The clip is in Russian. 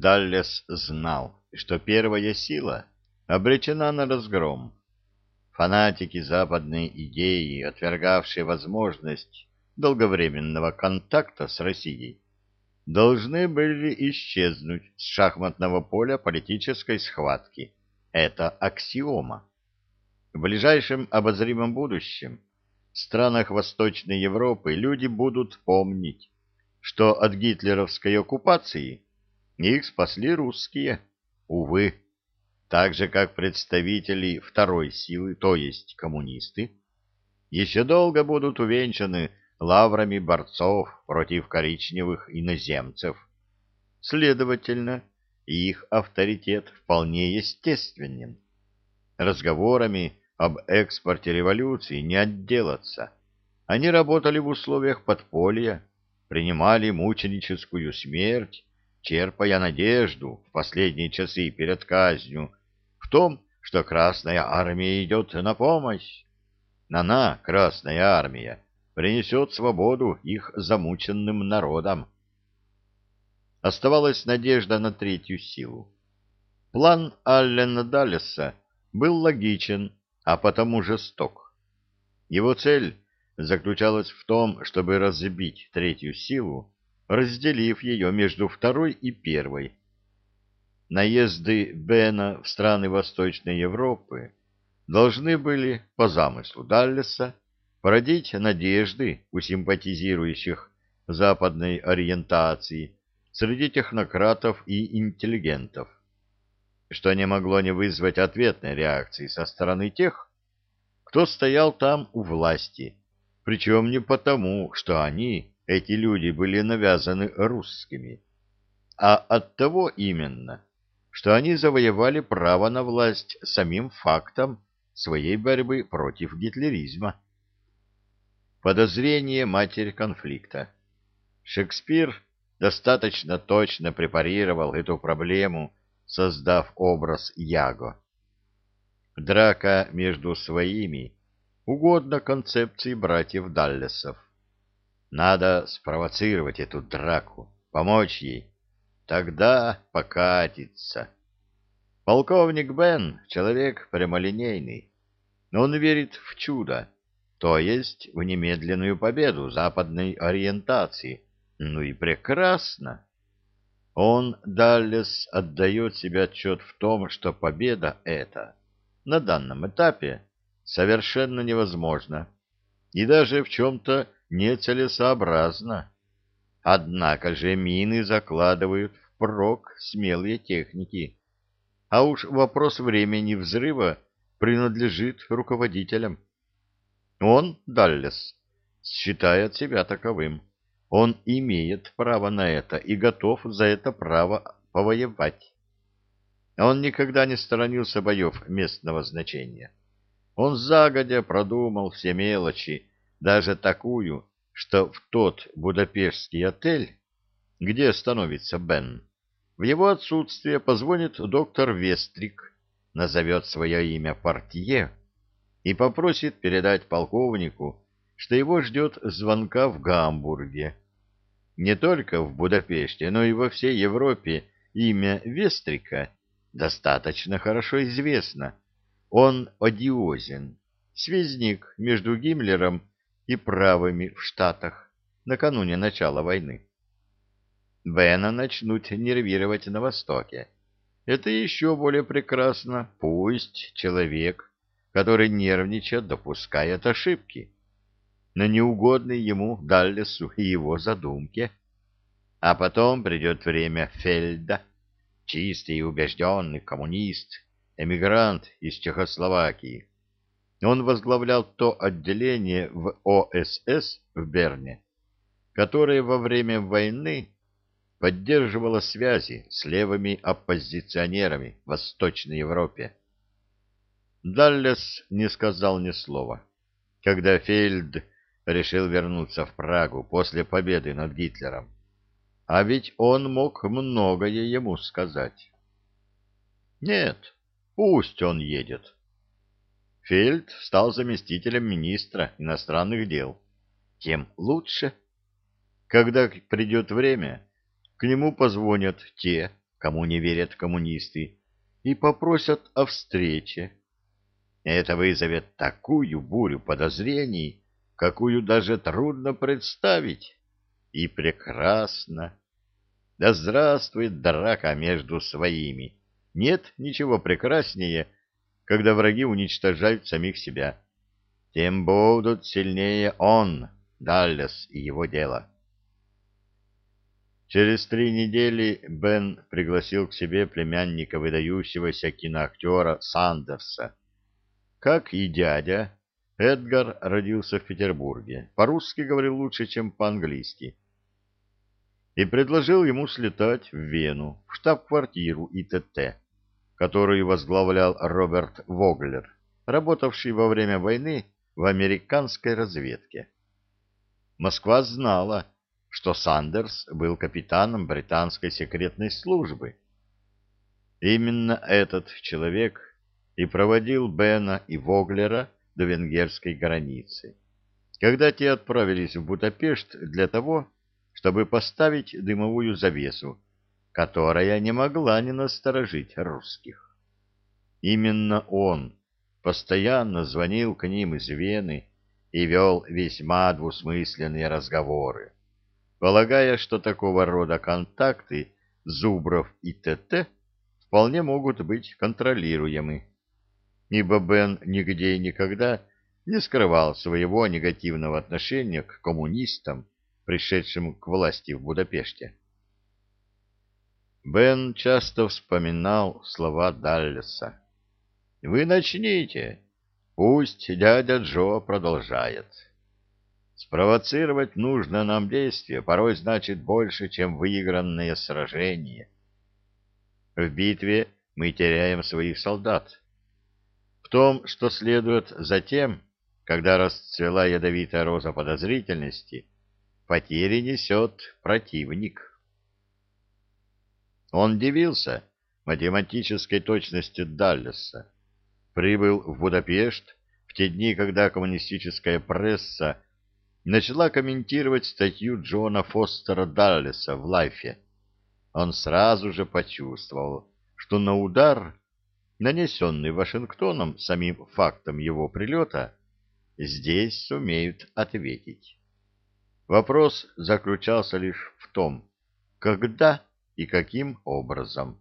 Даллес знал, что первая сила обречена на разгром. Фанатики западной идеи, отвергавшие возможность долговременного контакта с Россией, должны были исчезнуть с шахматного поля политической схватки. Это аксиома. В ближайшем обозримом будущем в странах Восточной Европы люди будут помнить, что от гитлеровской оккупации их спасли русские, увы, так же как представители второй силы, то есть коммунисты, еще долго будут увенчаны лаврами борцов против коричневых иноземцев. Следовательно, их авторитет вполне естественен. Разговорами об экспорте революции не отделаться. Они работали в условиях подполья, принимали мученическую смерть, черпая надежду в последние часы перед казнью в том, что Красная Армия идет на помощь. Она, Красная Армия, принесет свободу их замученным народам. Оставалась надежда на третью силу. План Аллена Даллеса был логичен, а потому жесток. Его цель заключалась в том, чтобы разбить третью силу, разделив ее между второй и первой. Наезды Бена в страны Восточной Европы должны были, по замыслу Даллеса, породить надежды у симпатизирующих западной ориентации среди технократов и интеллигентов, что не могло не вызвать ответной реакции со стороны тех, кто стоял там у власти, причем не потому, что они, эти люди, были навязаны русскими, а от того именно, что они завоевали право на власть самим фактом своей борьбы против гитлеризма. Подозрение — матерь конфликта. Шекспир достаточно точно препарировал эту проблему, создав образ Яго. Драка между своими угодно концепции братьев Даллесов. Надо спровоцировать эту драку, помочь ей. Тогда покатится. Полковник Бен — человек прямолинейный. Он верит в чудо то есть в немедленную победу западной ориентации. Ну и прекрасно. Он, Даллес, отдает себе отчет в том, что победа эта на данном этапе совершенно невозможна и даже в чем-то нецелесообразна. Однако же мины закладывают впрок смелые техники, а уж вопрос времени взрыва принадлежит руководителям. Он, Даллес, считает себя таковым. Он имеет право на это и готов за это право повоевать. Он никогда не сторонился боев местного значения. Он загодя продумал все мелочи, даже такую, что в тот будапештский отель, где становится Бен, в его отсутствие позвонит доктор Вестрик, назовет свое имя портье и попросит передать полковнику, что его ждет звонка в Гамбурге. Не только в Будапеште, но и во всей Европе имя Вестрика достаточно хорошо известно. Он одиозен, связник между Гиммлером и правыми в Штатах накануне начала войны. Бена начнут нервировать на Востоке. Это еще более прекрасно. Пусть человек который нервничает, допускает ошибки, но неугодный ему Даллесу и его задумке. А потом придет время Фельда, чистый и убежденный коммунист, эмигрант из Чехословакии. Он возглавлял то отделение в ОСС в Берне, которое во время войны поддерживало связи с левыми оппозиционерами в Восточной Европе. Даллес не сказал ни слова. Когда Фельд решил вернуться в Прагу после победы над Гитлером, а ведь он мог многое ему сказать. Нет, пусть он едет. Фельд стал заместителем министра иностранных дел. Тем лучше. Когда придет время, к нему позвонят те, кому не верят коммунисты, и попросят о встрече. Это вызовет такую бурю подозрений, какую даже трудно представить. И прекрасно. Да здравствует драка между своими. Нет ничего прекраснее, когда враги уничтожают самих себя. Тем будут сильнее он, Даллес и его дело. Через три недели Бен пригласил к себе племянника выдающегося киноактера Сандерса. Как и дядя, Эдгар родился в Петербурге, по-русски говорил лучше, чем по-английски, и предложил ему слетать в Вену, в штаб-квартиру ИТТ, которую возглавлял Роберт Воглер, работавший во время войны в американской разведке. Москва знала, что Сандерс был капитаном британской секретной службы. Именно этот человек и проводил Бена и Воглера до венгерской границы, когда те отправились в Будапешт для того, чтобы поставить дымовую завесу, которая не могла не насторожить русских. Именно он постоянно звонил к ним из Вены и вел весьма двусмысленные разговоры полагая, что такого рода контакты Зубров и ТТ вполне могут быть контролируемы, ибо Бен нигде и никогда не скрывал своего негативного отношения к коммунистам, пришедшим к власти в Будапеште. Бен часто вспоминал слова Даллеса. «Вы начните, пусть дядя Джо продолжает». Спровоцировать нужно нам действие порой значит больше, чем выигранное сражение. В битве мы теряем своих солдат. В том, что следует затем, когда расцвела ядовитая роза подозрительности, потери несет противник. Он дивился математической точности Даллеса. Прибыл в Будапешт в те дни, когда коммунистическая пресса начала комментировать статью Джона Фостера Даллеса в Лайфе. Он сразу же почувствовал, что на удар, нанесенный Вашингтоном самим фактом его прилета, здесь сумеют ответить. Вопрос заключался лишь в том, когда и каким образом.